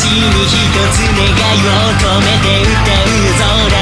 私に一つ願いを込めて歌うぞ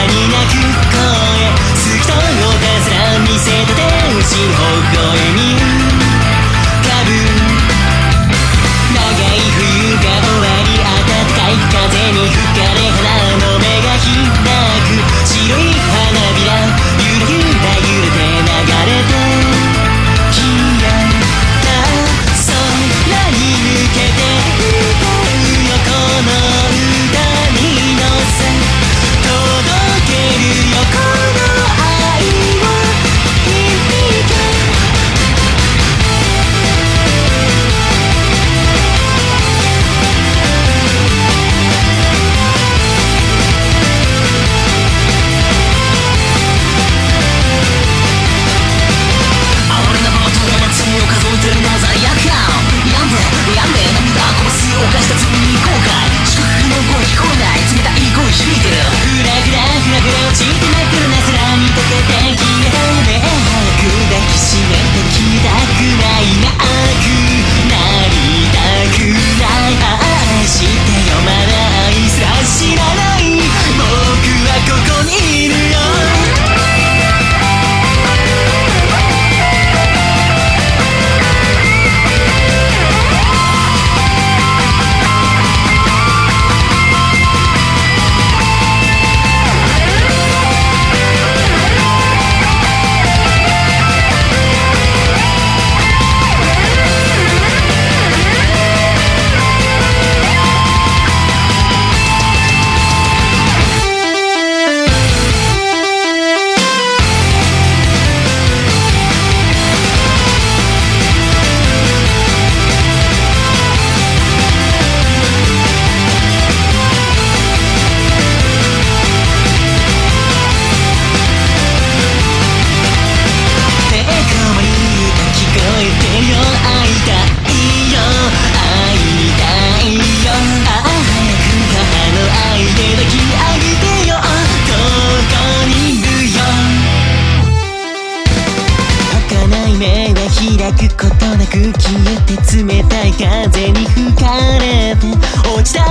くことなく消えて冷たい風に吹かれて落ちた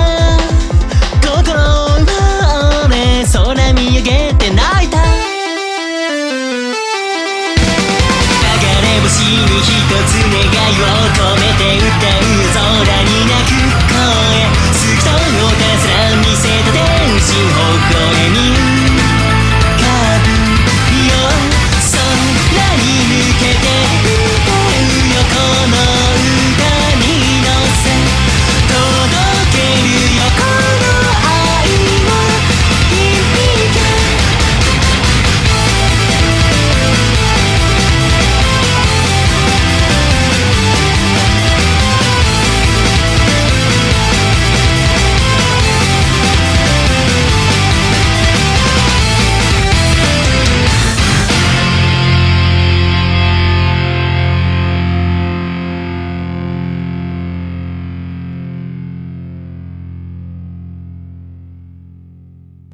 心は俺空見上げて泣いた流れ星に一つ願いを込